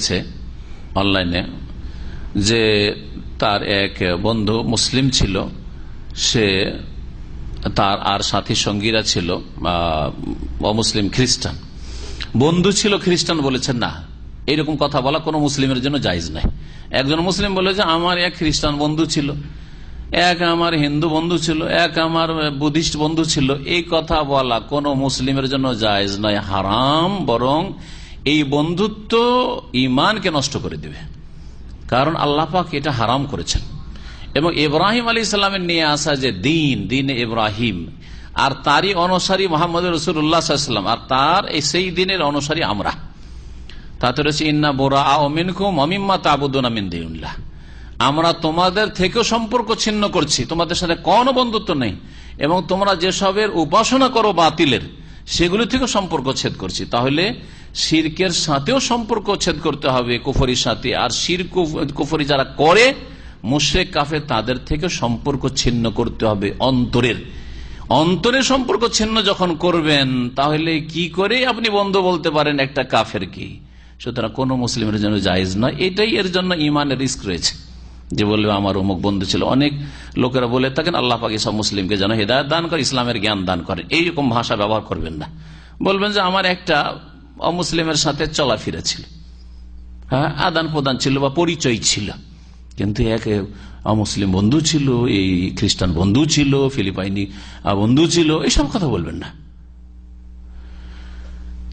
আছে অনলাইনে যে তার এক বন্ধু মুসলিম ছিল, সে তার আর সাথী সঙ্গীরা ছিল অমুসলিম খ্রিস্টান। বন্ধু ছিল খ্রিস্টান বলেছেন, না এইরকম কথা বলা কোনো মুসলিমের জন্য জায়জ নাই একজন মুসলিম বলে যে, আমার এক খ্রিস্টান বন্ধু ছিল, এক আমার হিন্দু বন্ধু ছিল, এক আমার বুদ্ধিস্ট বন্ধু ছিল, এই কথা বলা কোন মুসলিমের জন্য জায়জ নয়, হারাম, বরং এই বন্ধুত্ব ইমানকে নষ্ট করে দেবে। কারণ আল্লাপাক এটা হারাম করেছেন। এবং ইব্রাহিম আলী ইসলামের নিয়ে আসা যে দিন দিন ইব্রাহিম, আর তারই অনুসারী মোহাম্মদ রসুল্লাহাম আর তার সেই দিনের অনুসারী আমরা। তাতে রয়েছে, ইন্না বোরা আমিনকুম অমিম্মা তাবুদ্দিন আমিন দিউল্লাহ আমরা তোমাদের থেকেও সম্পর্ক ছিন্ন করছি, তোমাদের সাথে কোনো বন্ধুত্ব নেই, এবং তোমরা যেসবের উপাসনা করো বাতিলের, সেগুলি থেকে সম্পর্ক ছেদ করছি। তাহলে শিরকের সাথেও সম্পর্ক ছেদ করতে হবে কুফরির সাথে। আর শির কুফরি যারা করে, মুশ্রেক কাফে তাদের থেকে সম্পর্ক ছিন্ন করতে হবে অন্তরের। অন্তরের সম্পর্ক ছিন্ন যখন করবেন, তাহলে কি করে আপনি বন্ধ বলতে পারেন একটা কাফের কি সুতরাং কোন মুসলিমের জন্য জায়েজ নয়। এটাই এর জন্য ইমানের রিস্ক রয়েছে। যে বলবে, আমার অমুক বন্ধু ছিল। অনেক লোকেরা বলে থাকেন, আল্লাহ পাকি সব মুসলিমকে যেন হৃদায়ত দান করে, ইসলামের জ্ঞান দান করেন এইরকম ভাষা ব্যবহার করবেন না। বলবেন যে, আমার একটা অমুসলিমের সাথে চলাফেরা ছিল। হ্যাঁ আদান প্রদান ছিল বা পরিচয় ছিল। কিন্তু এক অমুসলিম বন্ধু ছিল, এই খ্রিস্টান বন্ধু ছিল, ফিলিপাইনি বন্ধু ছিল এইসব কথা বলবেন না।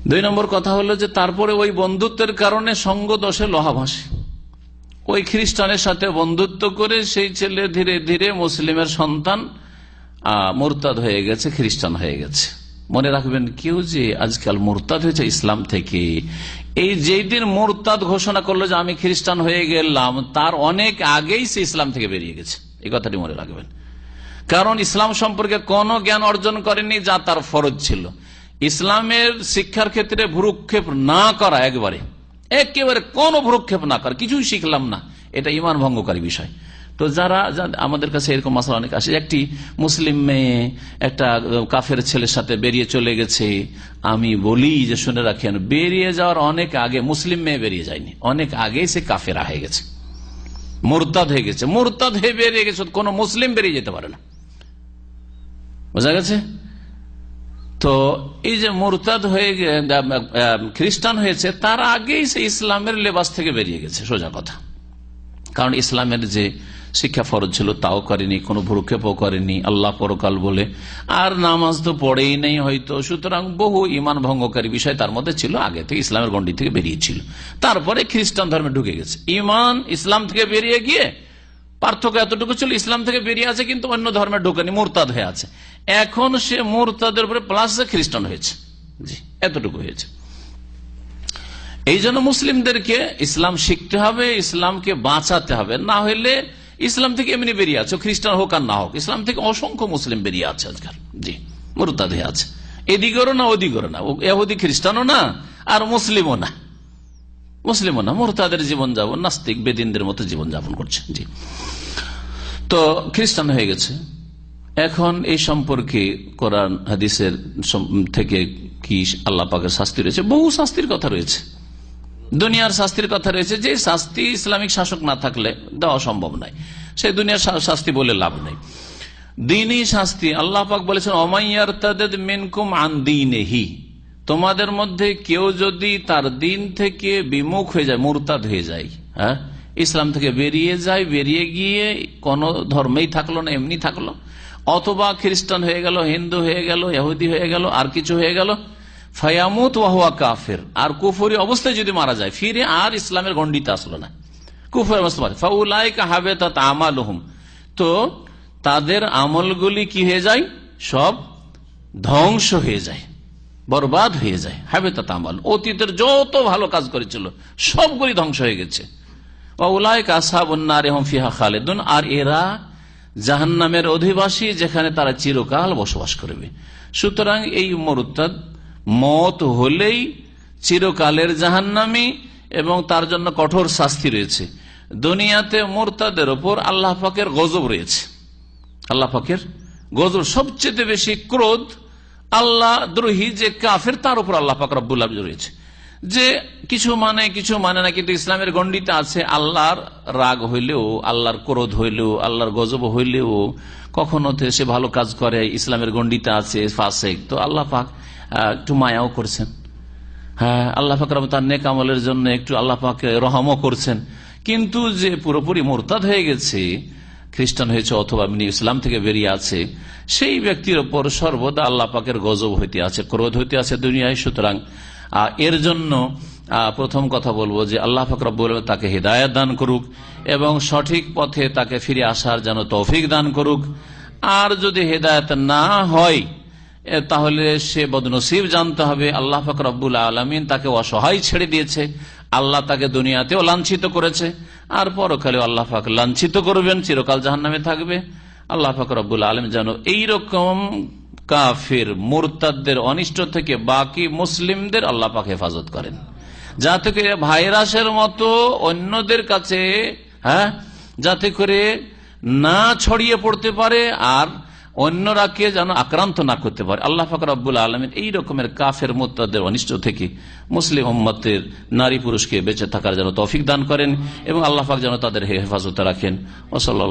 দুই নম্বর কথা হলো যে তারপরে ওই বন্ধুত্বের কারণে সঙ্গ দশে লোহা ওই খ্রিস্টানের সাথে বন্ধুত্ব করে সেই ছেলে ধীরে ধীরে মুসলিমের সন্তান মোরতাদ হয়ে গেছে, খ্রিস্টান হয়ে গেছে। মনে রাখবেন কেউ যে আজকাল মোরতাদ হয়েছে ইসলাম থেকে, এই যেই দিন মোরতাদ ঘোষণা করল যে আমি খ্রিস্টান হয়ে গেলাম, তার অনেক আগেই সে ইসলাম থেকে বেরিয়ে গেছে। এই কথাটি মনে রাখবেন। কারণ ইসলাম সম্পর্কে কোনো জ্ঞান অর্জন করেনি, যা তার ফরজ ছিল। ইসলামের শিক্ষার ক্ষেত্রে ভুরুক্ষেপ না করা একবারে, একেবারে কোন ভ্রুক্ষেপ না করা, কিছুই শিখলাম না। এটা ইমান ভঙ্গকারী বিষয়। তো যারা আমাদের কাছে এরকম মশলা অনেক আসে। একটি মুসলিম মেয়ে একটা কাফের ছেলের সাথে বেরিয়ে চলে গেছে। আমি বলি যে, শুনে রাখেন, বেরিয়ে যাওয়ার অনেক আগে মুসলিম মেয়ে বেরিয়ে যায়নি। অনেক আগে সে কাফেরা হয়ে গেছে। মোরতাদ হয়ে গেছে। মোরতাদ হয়ে বেরিয়ে গেছে কোন মুসলিম বেরিয়ে যেতে পারে না। বোঝা গেছে? তো এই যে মোরতাদ হয়ে খ্রিস্টান হয়েছে, তার আগেই সে ইসলামের লেবাস থেকে বেরিয়ে গেছে। সোজা কথা। কারণ ইসলামের যে শিক্ষা ফরজ ছিল তাও করেনি, কোনো ভ্রুক্ষেপও করেনি, আল্লাহ পরকাল বলে। আর নামাজ তো পড়েই নেই হয়তো। সুতরাং বহু ইমান ভঙ্গকারী বিষয় তার মধ্যে ছিল আগে থেকে, ইসলামের গন্ডি থেকে বেরিয়েছিল। তারপরে খ্রিস্টান ধর্মে ঢুকে গেছে। ইমান ইসলাম থেকে বেরিয়ে গিয়ে পার্থক্য এতটুকু ছিল, ইসলাম থেকে বেরিয়ে আছে কিন্তু অন্য ধর্মে ঢোকেনি, মোরতাদ হয়ে আছে। এখন সে মোরতাদের উপরে প্লাস খ্রিস্টান হয়েছে। জি, এতটুকু হয়েছে। এই জন্য মুসলিমদেরকে ইসলাম শিখতে হবে, ইসলামকে বাঁচাতে হবে। না হলে ইসলাম থেকে এমনি বেরিয়ে আছে, খ্রিস্টান হোক আর না হোক। ইসলাম থেকে অসংখ্য মুসলিম বেরিয়ে আছে আজকাল। জি, মোরতাদ আছে। এদিকেরও না, ওদিকেরও না। এহুদি খ্রিস্টানও না, আর মুসলিমও না। মুসলিমও না। মোরতাদের জীবনযাপন, নাস্তিক, বেদিনদের মতো জীবনযাপন করছে। জি। তো খ্রিস্টান হয়ে গেছে। এখন এই সম্পর্কে কোরআন, হাদিসের থেকে কি আল্লাহ পাকের শাস্তি রয়েছে? বহু শাস্তির কথা রয়েছে। দুনিয়ার শাস্তির কথা রয়েছে যে শাস্তি ইসলামিক শাসক না থাকলে দেওয়া সম্ভব নয় সেই দুনিয়ার শাস্তি বলে লাভ নেই। দিনই শাস্তি। আল্লাহ পাক বলেছেন অমাইয়ার তাদের মেনকুম আন দিনেহি। তোমাদের মধ্যে কেউ যদি তার দিন থেকে বিমুখ হয়ে যায়, মুরতাদ হয়ে যায় হ্যাঁ ইসলাম থেকে বেরিয়ে যায়, বেরিয়ে গিয়ে কোন ধর্মেই থাকল না, এমনি থাকল, অথবা খ্রিস্টান হয়ে গেল, হিন্দু হয়ে গেল, ইহুদি হয়ে গেল, আর কিছু হয়ে গেল ফায়ামুত ওয়াহুয়া কাফের। আর কুফরি অবস্থায় যদি মারা যায়, ফিরে আর ইসলামের গণ্ডিতে আসলো না। কুফর অবস্থা হাবে তা তাদের আমলগুলি কি হয়ে যায়? সব ধ্বংস হয়ে যায়, বরবাদ হয়ে যায়। হাবে তা আমল, অতীতের যত ভালো কাজ করেছিল, সবগুলি ধ্বংস হয়ে গেছে। খালেদুন, আর এরা জাহান নামের অধিবাসী যেখানে তারা চিরকাল বসবাস করবে। সুতরাং এই মরুত্তাদ মত হলেই চিরকালের জাহান্নামি এবং তার জন্য কঠোর শাস্তি রয়েছে। দুনিয়াতে মোরতাদের ওপর আল্লাহ পাকের গজব রয়েছে। আল্লাহ পাকের গজব সবচেয়ে বেশি ক্রোধ আল্লাহ দ্রোহী যে কাফের, তার উপর আল্লাহ পাক রব্বুল্লাহ রয়েছে। যে কিছু মানে কিছু মানে না, কিন্তু ইসলামের গণ্ডিতে আছে আল্লাহর রাগ হইলেও, আল্লাহর ক্রোধ হইলেও, আল্লাহর গজব হইলেও, কখনো সে ভালো কাজ করে, ইসলামের গণ্ডিতে আছে, ফাসেক। তো আল্লাহ পাক একটু মায়াও করছেন। হ্যাঁ আল্লাহ রহমত তার নেক আমলের জন্য একটু আল্লাহ পাক রহমও করছেন। কিন্তু যে পুরোপুরি মোরতাদ হয়ে গেছে, খ্রিস্টান হয়েছে অথবা ইসলাম থেকে বেরিয়ে আছে, সেই ব্যক্তির ওপর সর্বদা আল্লাহ পাকের গজব হইতে আছে, ক্রোধ হইতে আছে দুনিয়ায়। সুতরাং এর জন্য প্রথম কথা বলব যে আল্লাহ ফাকরাবুল তাকে হৃদায়ত দান করুক এবং সঠিক পথে তাকে ফিরে আসার যেন তৌফিক দান করুক। আর যদি হেদায়ত না হয় তাহলে সে বদনসিব জানতে হবে, আল্লাহ রব্বুল আলমিন তাকে অসহায় ছেড়ে দিয়েছে, আল্লাহ তাকে দুনিয়াতেও লাঞ্ছিত করেছে, আর পরকালে আল্লাহ ফাক লাঞ্ছিত করবেন, চিরকাল জাহান নামে থাকবে। আল্লাহ ফাকর রব্বুল আলম যেন এইরকম কাফির মুরতাদের অনিষ্ট থেকে বাকি মুসলিমদের আল্লাহ পাক হেফাজত করেন। যা থেকে ভাইরাসের মতো অন্যদের কাছে হ্যাঁ যাতে করে না ছড়িয়ে পড়তে পারে, আর অন্যরাকে যেন আক্রান্ত না করতে পারে? আল্লাহ ফাকর আব্বুল আলমের এই রকমের কাফের, মোত্তাদের, অনিষ্ট থেকে মুসলিম উম্মতের নারী পুরুষকে বেঁচে থাকার যেন তৌফিক দান করেন এবং আল্লাহ ফাক যেন তাদের হেফাজতে রাখেন। ওসল্লা